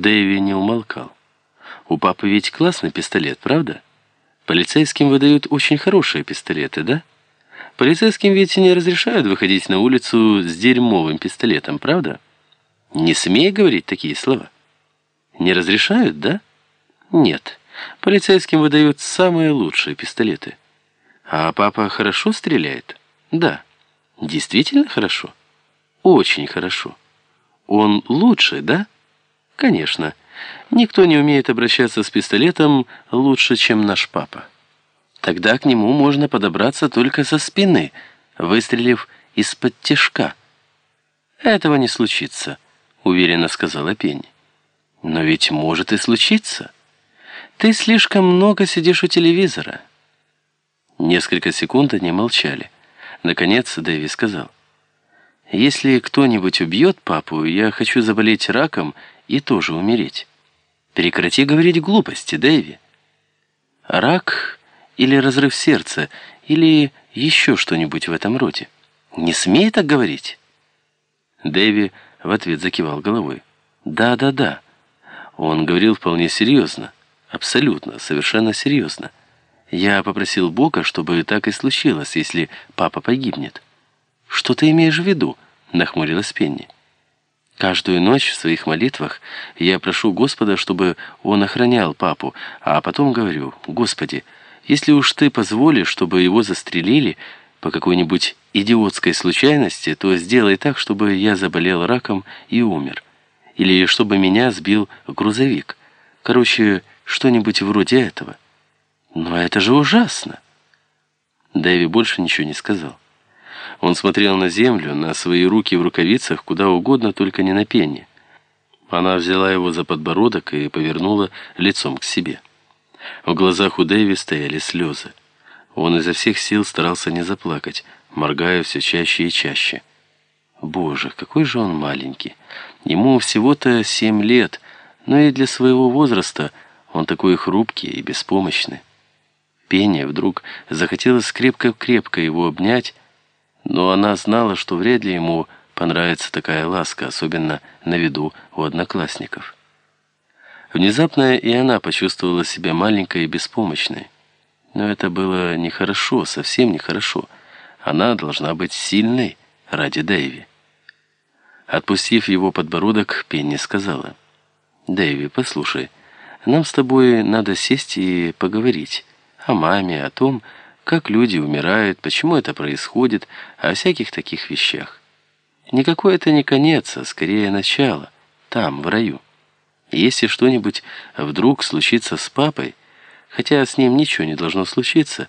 Дэви не умолкал. У папы ведь классный пистолет, правда? Полицейским выдают очень хорошие пистолеты, да? Полицейским ведь не разрешают выходить на улицу с дерьмовым пистолетом, правда? Не смей говорить такие слова. Не разрешают, да? Нет. Полицейским выдают самые лучшие пистолеты. А папа хорошо стреляет? Да. Действительно хорошо? Очень хорошо. Он лучше, да? Конечно. Никто не умеет обращаться с пистолетом лучше, чем наш папа. Тогда к нему можно подобраться только со спины, выстрелив из-под тяжка. «Этого не случится», — уверенно сказала Пенни. «Но ведь может и случиться. Ты слишком много сидишь у телевизора». Несколько секунд они молчали. Наконец Дэви сказал. «Если кто-нибудь убьет папу, я хочу заболеть раком и тоже умереть». Прекрати говорить глупости, Дэви. Рак или разрыв сердца, или еще что-нибудь в этом роде. Не смей так говорить. Дэви в ответ закивал головой. Да, да, да. Он говорил вполне серьезно. Абсолютно, совершенно серьезно. Я попросил Бога, чтобы так и случилось, если папа погибнет. Что ты имеешь в виду? Нахмурилась Пенни. Каждую ночь в своих молитвах я прошу Господа, чтобы Он охранял папу, а потом говорю, «Господи, если уж Ты позволишь, чтобы его застрелили по какой-нибудь идиотской случайности, то сделай так, чтобы я заболел раком и умер. Или чтобы меня сбил грузовик. Короче, что-нибудь вроде этого». «Но это же ужасно!» Дэви больше ничего не сказал. Он смотрел на землю, на свои руки в рукавицах, куда угодно, только не на пенни. Она взяла его за подбородок и повернула лицом к себе. В глазах у Дэви стояли слезы. Он изо всех сил старался не заплакать, моргая все чаще и чаще. Боже, какой же он маленький. Ему всего-то семь лет, но и для своего возраста он такой хрупкий и беспомощный. Пенни вдруг захотелось крепко-крепко его обнять, но она знала, что вряд ли ему понравится такая ласка, особенно на виду у одноклассников. Внезапно и она почувствовала себя маленькой и беспомощной. Но это было нехорошо, совсем нехорошо. Она должна быть сильной ради Дэйви. Отпустив его подбородок, Пенни сказала, «Дэйви, послушай, нам с тобой надо сесть и поговорить о маме, о том, как люди умирают, почему это происходит, о всяких таких вещах. Никакой это не конец, а скорее начало, там, в раю. Если что-нибудь вдруг случится с папой, хотя с ним ничего не должно случиться,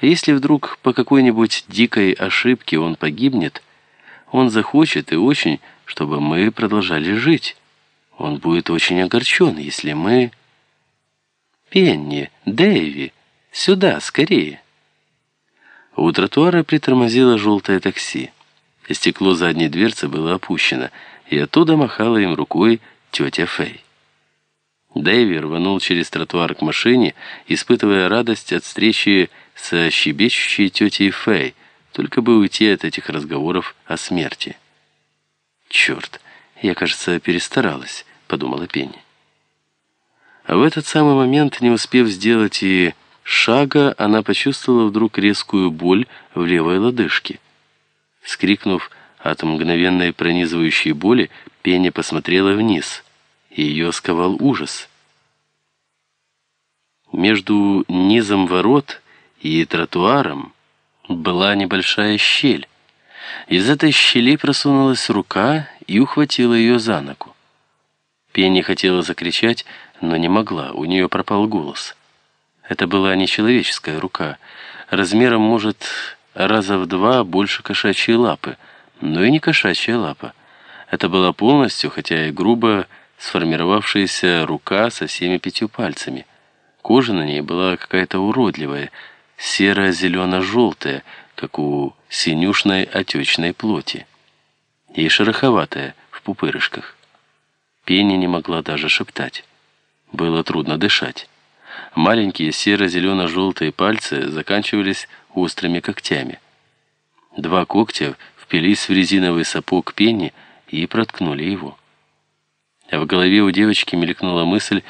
если вдруг по какой-нибудь дикой ошибке он погибнет, он захочет и очень, чтобы мы продолжали жить. Он будет очень огорчен, если мы... Пенни, Дэйви, сюда, скорее. У тротуара притормозило желтое такси. Стекло задней дверцы было опущено, и оттуда махала им рукой тетя Фэй. Дэйви рванул через тротуар к машине, испытывая радость от встречи со щебечущей тетей Фэй, только бы уйти от этих разговоров о смерти. «Черт, я, кажется, перестаралась», — подумала Пенни. А в этот самый момент, не успев сделать и шага она почувствовала вдруг резкую боль в левой лодыжке. Скрикнув от мгновенной пронизывающей боли, Пеня посмотрела вниз, ее сковал ужас. Между низом ворот и тротуаром была небольшая щель. Из этой щели просунулась рука и ухватила ее за ногу. Пенни хотела закричать, но не могла, у нее пропал голос. Это была не человеческая рука, размером, может, раза в два больше кошачьей лапы, но и не кошачья лапа. Это была полностью, хотя и грубо, сформировавшаяся рука со всеми пятью пальцами. Кожа на ней была какая-то уродливая, серо-зелено-желтая, как у синюшной отечной плоти, и шероховатая в пупырышках. Пенни не могла даже шептать. Было трудно дышать. Маленькие серо-зелено-желтые пальцы заканчивались острыми когтями. Два когтя впились в резиновый сапог Пенни и проткнули его. А в голове у девочки мелькнула мысль,